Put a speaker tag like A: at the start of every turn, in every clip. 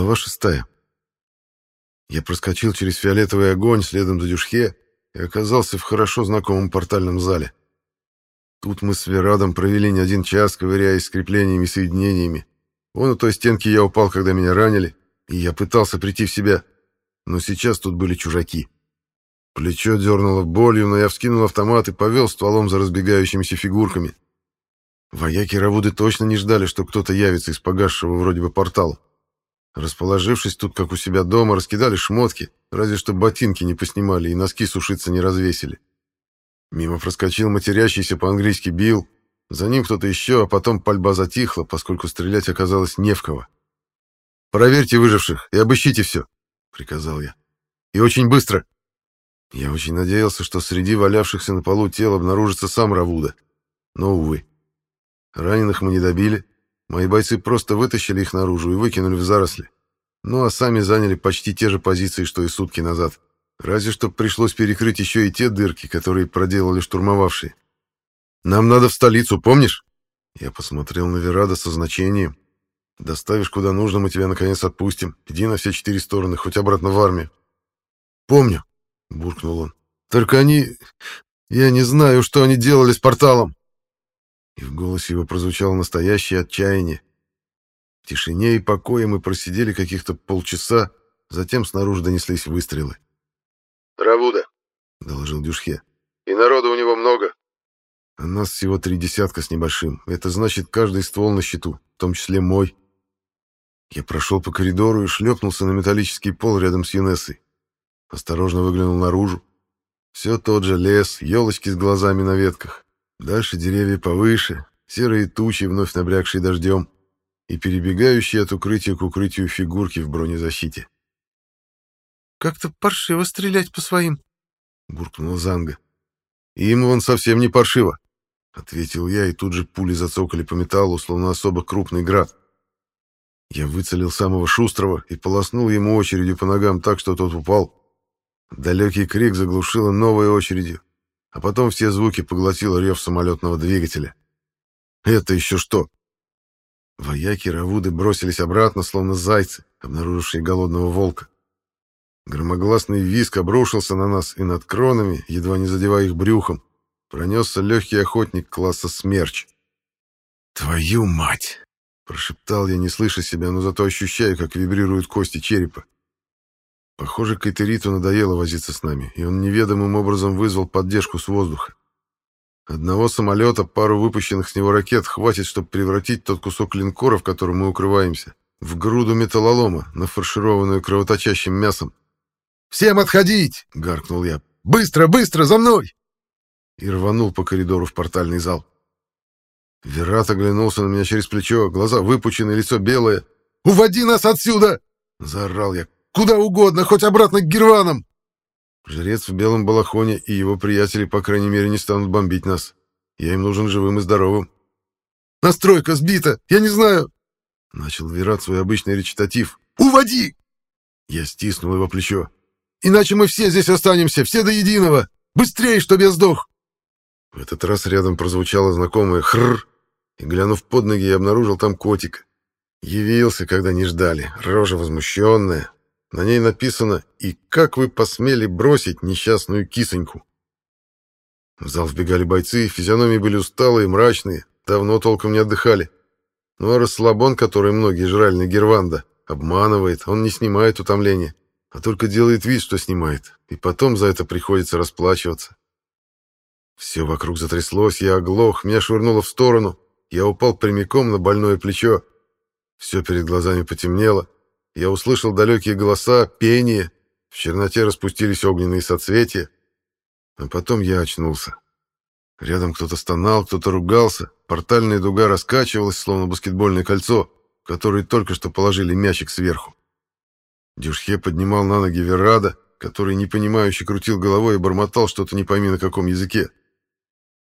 A: Глава шестая. Я проскочил через фиолетовый огонь следом за Дюшхе и оказался в хорошо знакомом портальном зале. Тут мы с Верадом провели не один час, ковыряясь с креплениями и соединениями. Вон у той стенки я упал, когда меня ранили, и я пытался прийти в себя. Но сейчас тут были чужаки. Плечо дернуло болью, но я вскинул автомат и повел стволом за разбегающимися фигурками. Вояки Равуды точно не ждали, что кто-то явится из погасшего вроде бы портала. Расположившись тут, как у себя дома, раскидали шмотки, разве что ботинки не поснимали и носки сушиться не развесили. Мимо проскочил матерящийся по-английски Билл, за ним кто-то еще, а потом пальба затихла, поскольку стрелять оказалось не в кого. «Проверьте выживших и обыщите все», — приказал я. «И очень быстро». Я очень надеялся, что среди валявшихся на полу тел обнаружится сам Равуда. Но, увы. Раненых мы не добили. Мои бойцы просто вытащили их наружу и выкинули в заросли. Ну а сами заняли почти те же позиции, что и сутки назад. Разве что пришлось перекрыть еще и те дырки, которые проделали штурмовавшие. «Нам надо в столицу, помнишь?» Я посмотрел на Верада со значением. «Доставишь куда нужно, мы тебя наконец отпустим. Иди на все четыре стороны, хоть обратно в армию». «Помню», — буркнул он. «Только они... Я не знаю, что они делали с порталом». И в голосе его прозвучало настоящее отчаяние. В тишине и покое мы просидели каких-то полчаса, затем снаружи донеслись выстрелы.
B: «Равуда», —
A: доложил Дюшхе.
B: «И народу у него много».
A: «А нас всего три десятка с небольшим. Это значит, каждый ствол на счету, в том числе мой». Я прошел по коридору и шлепнулся на металлический пол рядом с Юнессой. Осторожно выглянул наружу. Все тот же лес, елочки с глазами на ветках. Дальше деревья повыше, серые тучи, вновь набрякшие дождем, и перебегающие от укрытия к укрытию фигурки в бронезащите.
C: «Как-то паршиво стрелять по своим», —
A: буркнула Занга. «Им вон совсем не паршиво», — ответил я, и тут же пули зацокали по металлу, словно особо крупный град. Я выцелил самого шустрого и полоснул ему очередью по ногам так, что тот упал. Далекий крик заглушило новой очередью, а потом все звуки поглотил рев самолетного двигателя. «Это еще что?» Вояки Равуды бросились обратно, словно зайцы, обнаружившие голодного волка. Громогласный визг обрушился на нас, и над кронами, едва не задевая их брюхом, пронесся легкий охотник класса «Смерч». «Твою мать!» — прошептал я, не слыша себя, но зато ощущаю, как вибрируют кости черепа. Похоже, Кайтериту надоело возиться с нами, и он неведомым образом вызвал поддержку с воздуха. Одного самолета, пару выпущенных с него ракет хватит, чтобы превратить тот кусок линкора, в котором мы укрываемся, в груду металлолома, нафаршированную кровоточащим мясом. «Всем отходить!» — гаркнул я. «Быстро, быстро, за мной!» И рванул по коридору в портальный зал. Верат оглянулся на меня через плечо, глаза выпучены, лицо белое. «Уводи нас отсюда!» — заорал я. Куда угодно, хоть обратно к Герванам!» Жрец в белом балахоне и его приятели, по крайней мере, не станут бомбить нас. Я им нужен живым и здоровым. «Настройка сбита! Я не знаю!» Начал Верат свой обычный речитатив. «Уводи!» Я стиснул его плечо. «Иначе мы все здесь останемся, все до единого! Быстрее, чтоб я сдох!» В этот раз рядом прозвучало знакомое «хрррр», и, глянув под ноги, я обнаружил там котика. Явился, когда не ждали, рожа возмущенная, на ней написано «И как вы посмели бросить несчастную кисоньку?» В зал вбегали бойцы, физиономии были усталые, мрачные, давно толком не отдыхали. Ну а расслабон, который многие жрали на Герванда, обманывает, он не снимает утомления, а только делает вид, что снимает, и потом за это приходится расплачиваться. Все вокруг затряслось, я оглох, меня швырнуло в сторону, я упал прямиком на больное плечо. Все перед глазами потемнело, я услышал далекие голоса, пение, в черноте распустились огненные соцветия. А потом я очнулся. Рядом кто-то стонал, кто-то ругался, портальная дуга раскачивалась, словно баскетбольное кольцо, в которое только что положили мячик сверху. Дюшхе поднимал на ноги Веррада, который непонимающе крутил головой и бормотал что-то не пойми на каком языке.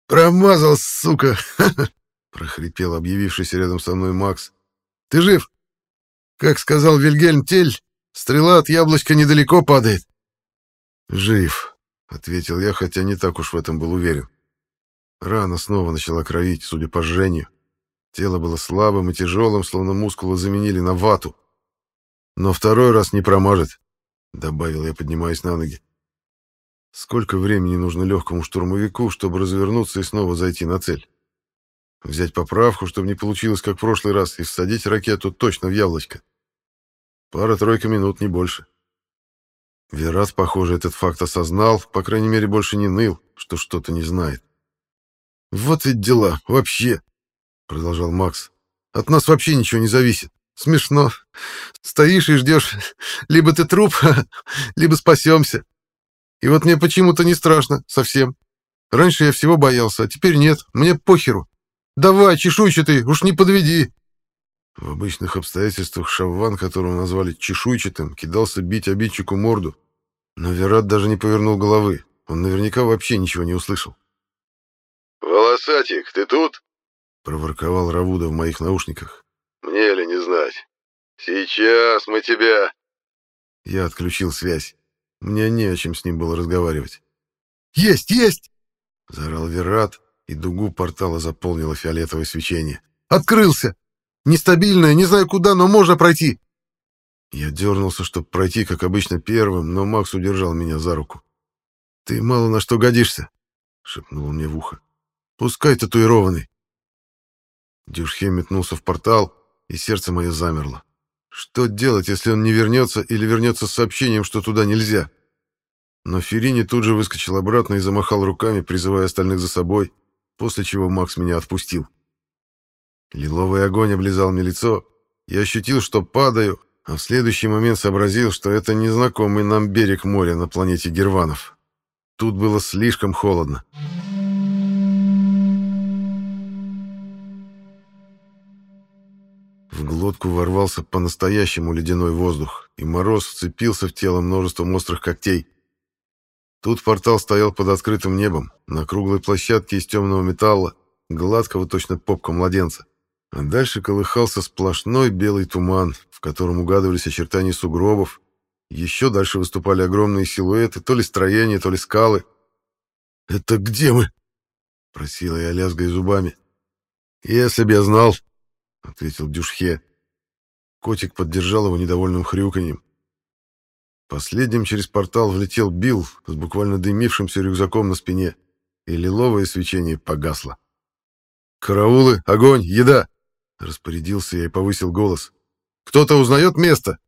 A: «Промазал, сука!» — прохрипел объявившийся рядом со мной Макс. «Ты жив?» Как сказал Вильгельм Тель, стрела от яблочка недалеко падает. Жив, ответил я, хотя не так уж в этом был уверен. Рана снова начала кровить, судя по жжению. Тело было слабым и тяжелым, словно мускулы заменили на вату. но второй раз не промажет», — добавил я, поднимаясь на ноги. Сколько времени нужно легкому штурмовику, чтобы развернуться и снова зайти на цель? Взять поправку, чтобы не получилось, как в прошлый раз, и всадить ракету точно в яблочко. Пара-тройка минут, не больше. Верат, похоже, этот факт осознал, по крайней мере, больше не ныл, что что-то не знает. «Вот ведь дела, вообще!» — продолжал Макс. «От нас вообще ничего не зависит. Смешно. Стоишь и ждешь, либо ты труп, либо спасемся. И вот мне почему-то не страшно совсем. Раньше я всего боялся, а теперь нет, мне похеру. Давай, чешуйчатый, уж не подведи. В обычных обстоятельствах Шавван, которого назвали чешуйчатым, кидался бить обидчику морду. Но Верат даже не повернул головы. Он наверняка вообще ничего не услышал.
B: «Волосатик, ты тут?»
A: — проворковал Равуда в моих наушниках.
B: «Мне ли не знать? Сейчас мы тебя...»
A: Я отключил связь. Мне не о чем с ним было разговаривать. «Есть, есть!» — заорал Верат, и дугу портала заполнило фиолетовое свечение. «Открылся! Нестабильное, не знаю куда, но можно пройти!» Я дернулся, чтобы пройти, как обычно, первым, но Макс удержал меня за руку. «Ты мало на что годишься», — шепнул мне в ухо. «Пускай татуированный». Дюшхе метнулся в портал, и сердце мое замерло. Что делать, если он не вернется или вернется с сообщением, что туда нельзя? Но Ферини тут же выскочил обратно и замахал руками, призывая остальных за собой, после чего Макс меня отпустил. Лиловый огонь облизал мне лицо. Я ощутил, что падаю, а в следующий момент сообразил, что это незнакомый нам берег моря на планете Герванов. Тут было слишком холодно. В глотку ворвался по-настоящему ледяной воздух, и мороз вцепился в тело множеством острых когтей. Тут портал стоял под открытым небом, на круглой площадке из темного металла, гладкого точно попка младенца. А дальше колыхался сплошной белый туман, в котором угадывались очертания сугробов. Еще дальше выступали огромные силуэты, то ли строения, то ли скалы. «Это где мы?» — просила я, лязгая зубами. «Если б я знал», — ответил Дюшхе. Котик поддержал его недовольным хрюканьем. Последним через портал влетел Билл с буквально дымившимся рюкзаком на спине, и лиловое свечение погасло. «Караулы! Огонь! Еда!» — распорядился я и повысил голос. «Кто-то узнает место?»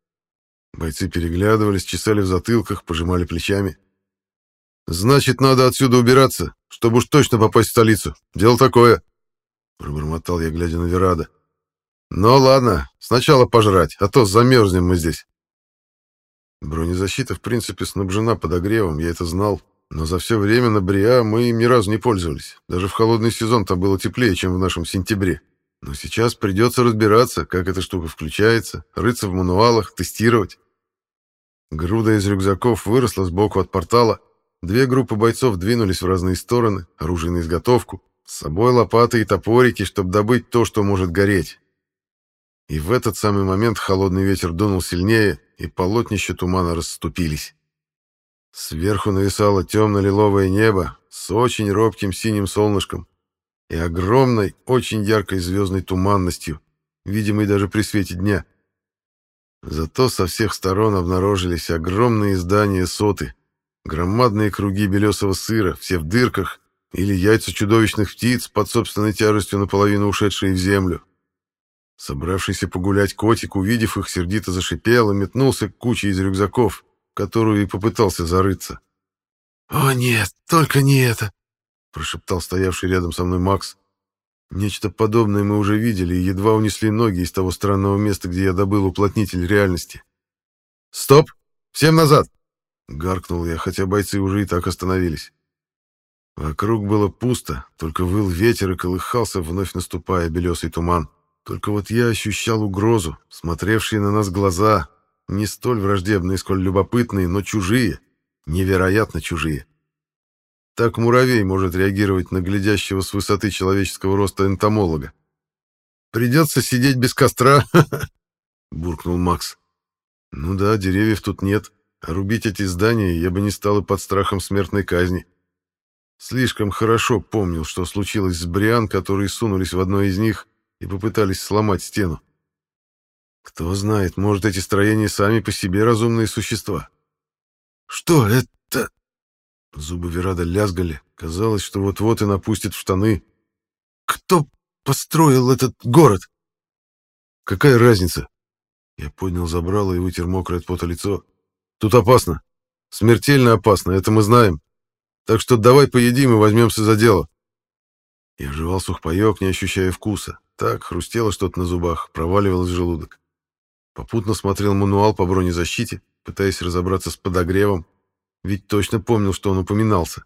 A: Бойцы переглядывались, чесали в затылках, пожимали плечами. «Значит, надо отсюда убираться, чтобы уж точно попасть в столицу. Дело такое!» Пробормотал я, глядя на Верада. Ну ладно, сначала пожрать, а то замерзнем мы здесь. Бронезащита, в принципе, снабжена подогревом, я это знал. Но за все время на Бриа мы им ни разу не пользовались. Даже в холодный сезон там было теплее, чем в нашем сентябре. Но сейчас придется разбираться, как эта штука включается, рыться в мануалах, тестировать. Груда из рюкзаков выросла сбоку от портала. Две группы бойцов двинулись в разные стороны, оружие на изготовку. С собой лопаты и топорики, чтобы добыть то, что может гореть. И в этот самый момент холодный ветер дунул сильнее, и полотнища тумана расступились. Сверху нависало темно-лиловое небо с очень робким синим солнышком и огромной, очень яркой звездной туманностью, видимой даже при свете дня. Зато со всех сторон обнаружились огромные здания соты, громадные круги белесого сыра, все в дырках, или яйца чудовищных птиц под собственной тяжестью наполовину ушедшие в землю. Собравшийся погулять котик, увидев их, сердито зашипел и метнулся к куче из рюкзаков, которую и попытался зарыться. «О нет, только не это!» — прошептал стоявший рядом со мной Макс. Нечто подобное мы уже видели и едва унесли ноги из того странного места, где я добыл уплотнитель реальности. «Стоп! Всем назад!» — гаркнул я, хотя бойцы уже и так остановились. Вокруг было пусто, только выл ветер и колыхался, вновь наступая белесый туман. Только вот я ощущал угрозу, смотревшие на нас глаза, не столь враждебные, сколь любопытные, но чужие, невероятно чужие. Так муравей может реагировать на глядящего с высоты человеческого роста энтомолога. «Придется сидеть без костра», — буркнул Макс. «Ну да, деревьев тут нет, а рубить эти здания я бы не стал и под страхом смертной казни. Слишком хорошо помнил, что случилось с Бриан, которые сунулись в одно из них — и попытались сломать стену. Кто знает, может, эти строения сами по себе разумные существа. Что это? Зубы Верада лязгали. Казалось, что вот-вот и напустит в штаны. Кто построил этот город? Какая разница? Я поднял забрало и вытер мокрое от пота лицо. Тут опасно. Смертельно опасно, это мы знаем. Так что давай поедим и возьмемся за дело. Я жевал сухпайок, не ощущая вкуса. Так, хрустело что-то на зубах, проваливалось в желудок. Попутно смотрел мануал по бронезащите, пытаясь разобраться с подогревом, ведь точно помнил, что он упоминался.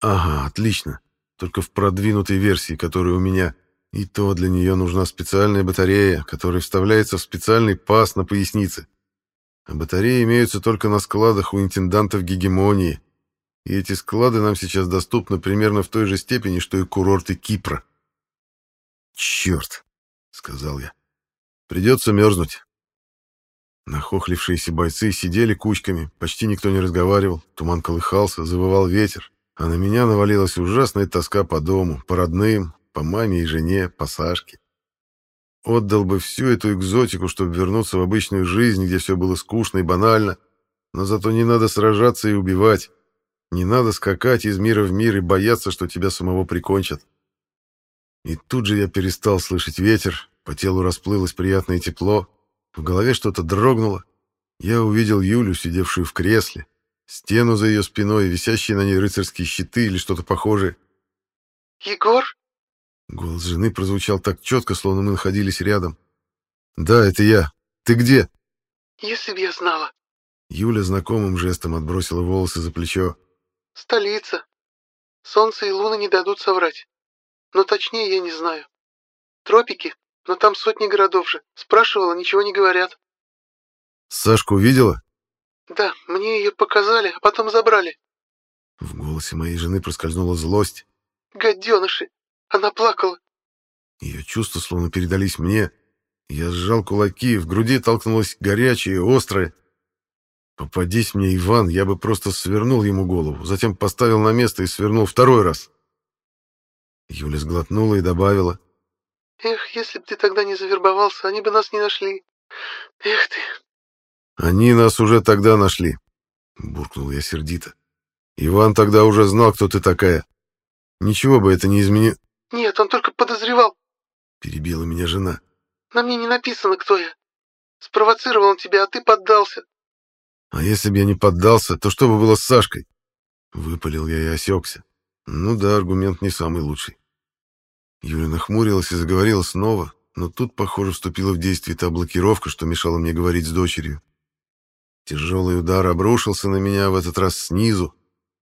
A: Ага, отлично. Только в продвинутой версии, которая у меня. И то для нее нужна специальная батарея, которая вставляется в специальный паз на пояснице. А батареи имеются только на складах у интендантов гегемонии. И эти склады нам сейчас доступны примерно в той же степени, что и курорты Кипра. «Черт!» — сказал я. «Придется мерзнуть». Нахохлившиеся бойцы сидели кучками, почти никто не разговаривал, туман колыхался, завывал ветер, а на меня навалилась ужасная тоска по дому, по родным, по маме и жене, по Сашке. Отдал бы всю эту экзотику, чтобы вернуться в обычную жизнь, где все было скучно и банально, но зато не надо сражаться и убивать. Не надо скакать из мира в мир и бояться, что тебя самого прикончат. И тут же я перестал слышать ветер, по телу расплылось приятное тепло, в голове что-то дрогнуло. Я увидел Юлю, сидевшую в кресле, стену за ее спиной, висящие на ней рыцарские щиты или что-то похожее.
C: «Егор?»
A: Голос жены прозвучал так четко, словно мы находились рядом. «Да, это я. Ты где?»
C: «Если б я знала».
A: Юля знакомым жестом отбросила волосы за плечо.
C: «Столица. Солнце и луна не дадут соврать. Но точнее я не знаю. Тропики, но там сотни городов же. Спрашивала, ничего не говорят».
A: «Сашку видела?»
C: «Да, мне ее показали, а потом забрали».
A: В голосе моей жены проскользнула злость.
C: «Гаденыши! Она плакала.
A: Ее чувства словно передались мне. Я сжал кулаки, в груди толкнулось горячее, острое. Попадись мне, Иван, я бы просто свернул ему голову, затем поставил на место и свернул второй раз. Юля сглотнула и добавила.
C: «Эх, если бы ты тогда не завербовался, они бы нас не нашли. Эх ты!»
A: «Они нас уже тогда нашли», — буркнул я сердито. «Иван тогда уже знал, кто ты такая. Ничего бы это не изменило...»
C: «Нет, он только подозревал», —
A: перебила меня жена.
C: «На мне не написано, кто я. Спровоцировал он тебя, а ты поддался».
A: «А если бы я не поддался, то что бы было с Сашкой?» Выпалил я и осекся. Ну да, аргумент не самый лучший. Юля нахмурилась и заговорила снова, но тут, похоже, вступила в действие та блокировка, что мешала мне говорить с дочерью. Тяжелый удар обрушился на меня в этот раз снизу,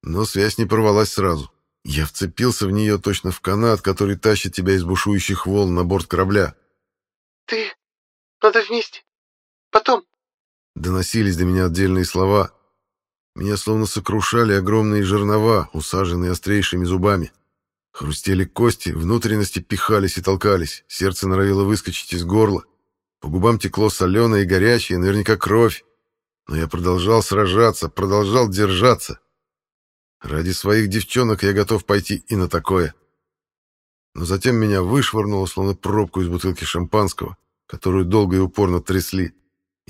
A: но связь не порвалась сразу. Я вцепился в нее точно в канат, который тащит тебя из бушующих волн на борт корабля.
C: «Ты... надо вместе. Потом...»
A: Доносились до меня отдельные слова. Меня словно сокрушали огромные жернова, усаженные острейшими зубами. Хрустели кости, внутренности пихались и толкались, сердце норовило выскочить из горла. По губам текло соленое и горячее, наверняка кровь. Но я продолжал сражаться, продолжал держаться. Ради своих девчонок я готов пойти и на такое. Но затем меня вышвырнуло, словно пробку из бутылки шампанского, которую долго и упорно трясли.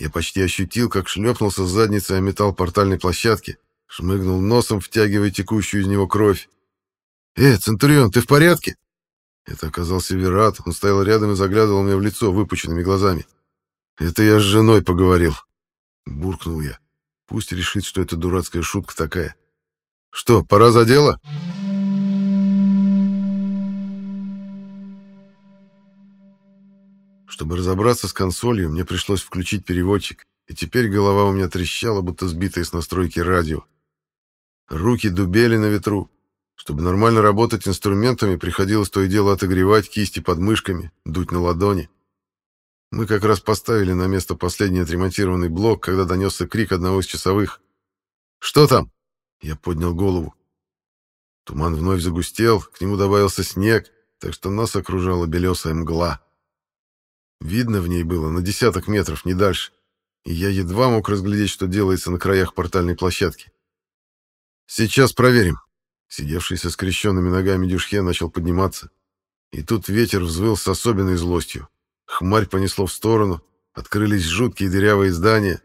A: Я почти ощутил, как шлепнулся задницей о металл портальной площадки, шмыгнул носом, втягивая текущую из него кровь. «Э, Центурион, ты в порядке?» Это оказался Верат, он стоял рядом и заглядывал мне в лицо выпученными глазами. «Это я с женой поговорил», — буркнул я. «Пусть решит, что это дурацкая шутка такая. Что, пора за дело? Чтобы разобраться с консолью, мне пришлось включить переводчик, и теперь голова у меня трещала, будто сбитая с настройки радио. Руки дубели на ветру. Чтобы нормально работать инструментами, приходилось то и дело отогревать кисти под мышками, дуть на ладони. Мы как раз поставили на место последний отремонтированный блок, когда донесся крик одного из часовых. «Что там?» Я поднял голову. Туман вновь загустел, к нему добавился снег, так что нас окружала белесая мгла. Видно в ней было на десяток метров, не дальше, и я едва мог разглядеть, что делается на краях портальной площадки. «Сейчас проверим». Сидевший со скрещенными ногами Дюшхе начал подниматься. И тут ветер взвыл с особенной злостью. Хмарь понесло в сторону, открылись жуткие дырявые здания.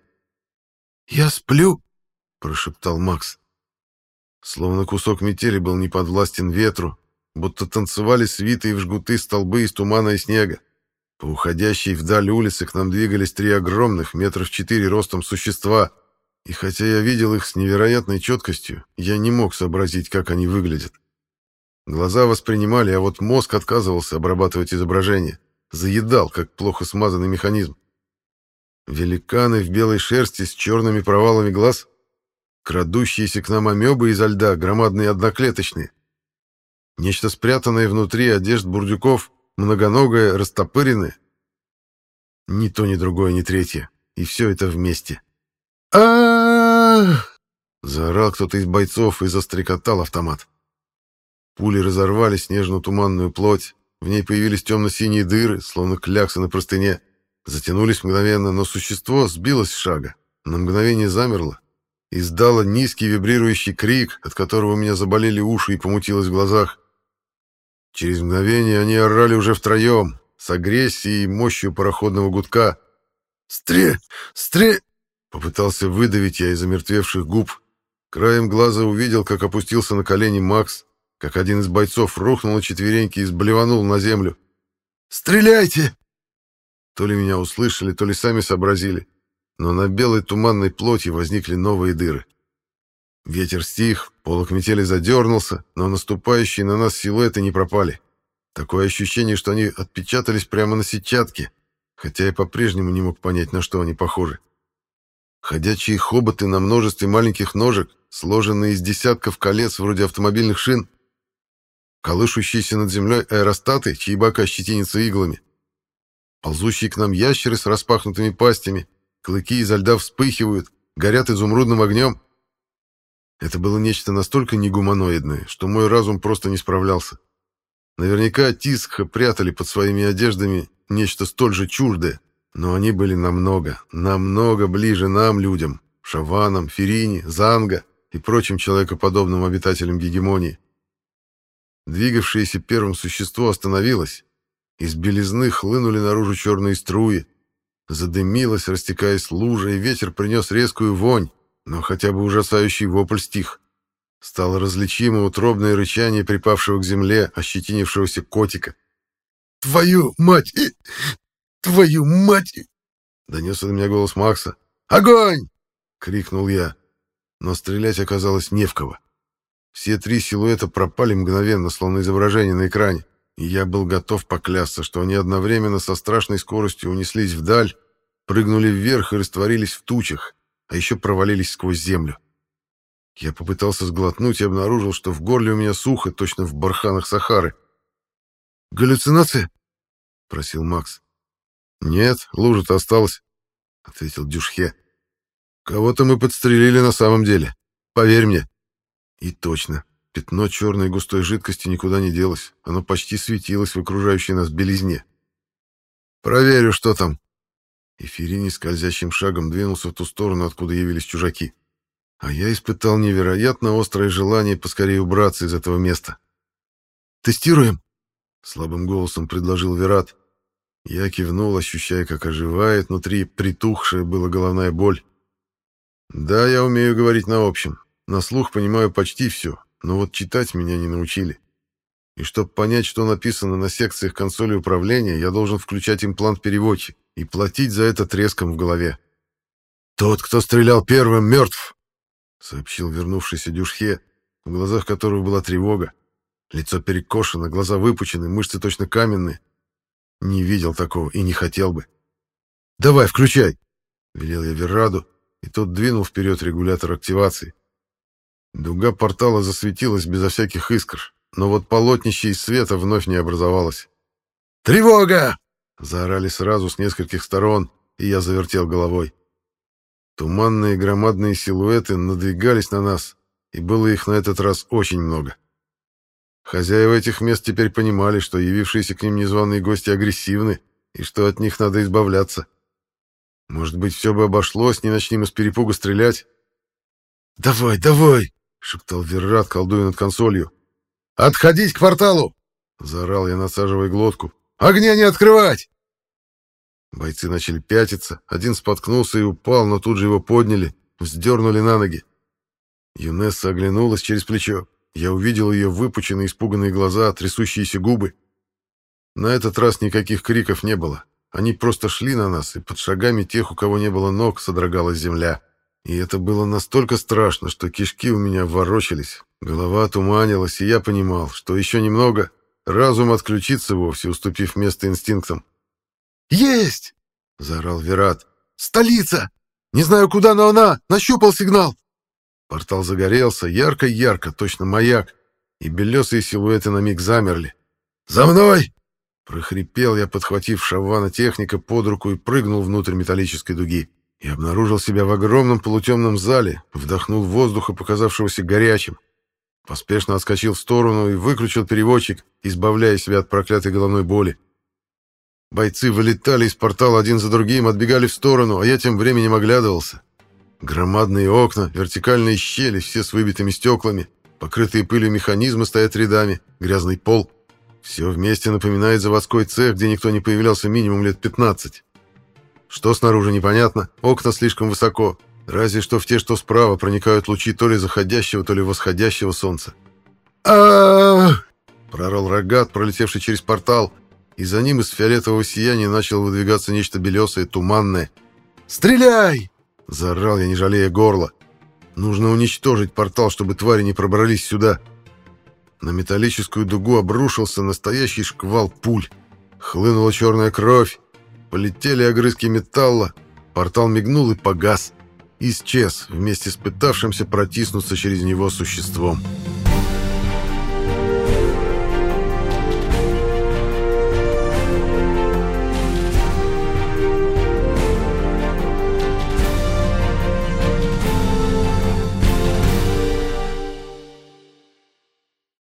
C: «Я сплю», —
A: прошептал Макс. Словно кусок метели был не подвластен ветру, будто танцевали свитые в жгуты столбы из тумана и снега. По уходящей вдаль улицы к нам двигались три огромных, метров четыре ростом существа, и хотя я видел их с невероятной четкостью, я не мог сообразить, как они выглядят. Глаза воспринимали, а вот мозг отказывался обрабатывать изображение, заедал, как плохо смазанный механизм. Великаны в белой шерсти с черными провалами глаз, крадущиеся к нам амебы изо льда, громадные одноклеточные. Нечто спрятанное внутри одежд бурдюков, многоногое, растопыренное. Ни то, ни другое, ни третье. И все это вместе. а Заорал кто-то из бойцов и застрекотал автомат. Пули разорвали снежно-туманную плоть, в ней появились темно-синие дыры, словно кляксы на простыне. Затянулись мгновенно, но существо сбилось с шага, на мгновение замерло, издало низкий вибрирующий крик, от которого у меня заболели уши и помутилось в глазах. Через мгновение они орали уже втроем, с агрессией и мощью пароходного гудка. «Стре! Стре!» — попытался выдавить я из замертвевших губ. Краем глаза увидел, как опустился на колени Макс, как один из бойцов рухнул на четвереньки и сблеванул на землю. «Стреляйте!» То ли меня услышали, то ли сами сообразили, но на белой туманной плоти возникли новые дыры. Ветер стих, полок метели задернулся, но наступающие на нас силуэты не пропали. Такое ощущение, что они отпечатались прямо на сетчатке, хотя я по-прежнему не мог понять, на что они похожи. Ходячие хоботы на множестве маленьких ножек, сложенные из десятков колец вроде автомобильных шин, колышущиеся над землей аэростаты, чьи бока щетинятся иглами, ползущие к нам ящеры с распахнутыми пастями, клыки изо льда вспыхивают, горят изумрудным огнем. Это было нечто настолько негуманоидное, что мой разум просто не справлялся. Наверняка Тисха прятали под своими одеждами нечто столь же чуждое, но они были намного, намного ближе нам, людям, Шаванам, Ферини, Занга и прочим человекоподобным обитателям гегемонии. Двигавшееся первым существо остановилось. Из белизны хлынули наружу черные струи. Задымилось, растекаясь лужа, и ветер принес резкую вонь, но хотя бы ужасающий вопль стих. Стало различимо утробное рычание припавшего к земле, ощетинившегося котика. «Твою мать! Твою мать!» Донесся до меня голос Макса. «Огонь!» — крикнул я. Но стрелять оказалось не в кого. Все три силуэта пропали мгновенно, словно изображение на экране, и я был готов поклясться, что они одновременно со страшной скоростью унеслись вдаль, прыгнули вверх и растворились в тучах, а еще провалились сквозь землю. Я попытался сглотнуть и обнаружил, что в горле у меня сухо, точно в барханах Сахары. «Галлюцинация?» — просил Макс. «Нет, лужа-то осталась», — ответил Дюшхе. «Кого-то мы подстрелили на самом деле. Поверь мне». И точно, пятно черной густой жидкости никуда не делось. Оно почти светилось в окружающей нас белизне. «Проверю, что там». Эфирини скользящим шагом двинулся в ту сторону, откуда явились чужаки. А я испытал невероятно острое желание поскорее убраться из этого места. «Тестируем?» — слабым голосом предложил Верат. Я кивнул, ощущая, как оживает внутри притухшая была головная боль. «Да, я умею говорить на общем. На слух понимаю почти все, но вот читать меня не научили. И чтобы понять, что написано на секциях консоли управления, я должен включать имплант-переводчик и платить за это треском в голове. «Тот, кто стрелял первым, мертв!» — сообщил вернувшийся Дюшхе, в глазах которого была тревога. Лицо перекошено, глаза выпучены, мышцы точно каменные. Не видел такого и не хотел бы. «Давай, включай!» — велел я Верраду, и тот двинул вперед регулятор активации. Дуга портала засветилась безо всяких искр, но вот полотнище из света вновь не образовалось. «Тревога!» — заорали сразу с нескольких сторон, и я завертел головой. Туманные громадные силуэты надвигались на нас, и было их на этот раз очень много. Хозяева этих мест теперь понимали, что явившиеся к ним незваные гости агрессивны, и что от них надо избавляться. Может быть, все бы обошлось, не начни мы с перепугу стрелять. «Давай, давай!» шептал Веррат, колдуя над консолью. «Отходить к порталу!» — заорал я, насаживая глотку. «Огня не открывать!» Бойцы начали пятиться, один споткнулся и упал, но тут же его подняли, вздернули на ноги. Юнесса оглянулась через плечо. Я увидел ее выпученные испуганные глаза, трясущиеся губы. На этот раз никаких криков не было. Они просто шли на нас, и под шагами тех, у кого не было ног, содрогалась земля. И это было настолько страшно, что кишки у меня ворочались, голова туманилась, и я понимал, что еще немного, разум отключится вовсе, уступив место инстинктам.
C: «Есть!»
A: — заорал Верат.
C: «Столица! Не знаю, куда, но она! Нащупал сигнал!»
A: Портал загорелся, ярко-ярко, точно маяк, и белесые силуэты на миг замерли.
C: «За мной!»
A: Прохрипел я, подхватив шавана техника под руку и прыгнул внутрь металлической дуги. И обнаружил себя в огромном полутемном зале, вдохнул воздуха, показавшегося горячим. Поспешно отскочил в сторону и выключил переводчик, избавляя себя от проклятой головной боли. Бойцы вылетали из портала один за другим, отбегали в сторону, а я тем временем оглядывался. Громадные окна, вертикальные щели, все с выбитыми стеклами, покрытые пылью механизмы стоят рядами, грязный пол. Все вместе напоминает заводской цех, где никто не появлялся минимум лет 15. Что снаружи непонятно, окна слишком высоко, разве что в те, что справа, проникают лучи то ли заходящего, то ли восходящего солнца. а прорал рогат, пролетевший через портал, и за ним из фиолетового сияния начало выдвигаться нечто белесое, туманное.
C: «Стреляй!»
A: — заорал я, не жалея горла. «Нужно уничтожить портал, чтобы твари не пробрались сюда». На металлическую дугу обрушился настоящий шквал пуль. Хлынула черная кровь. Полетели огрызки металла. Портал мигнул и погас. Исчез вместе с пытавшимся протиснуться через него существом. «Стреляй!»